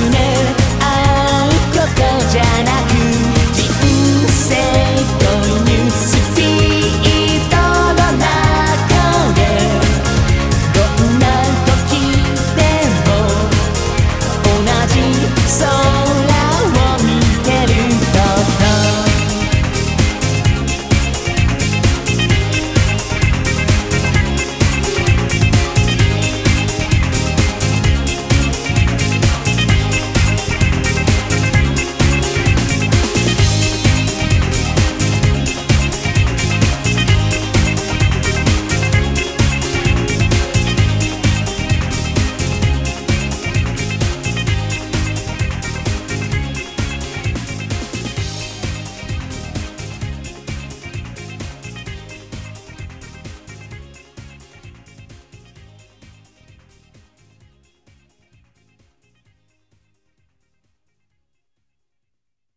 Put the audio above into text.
ね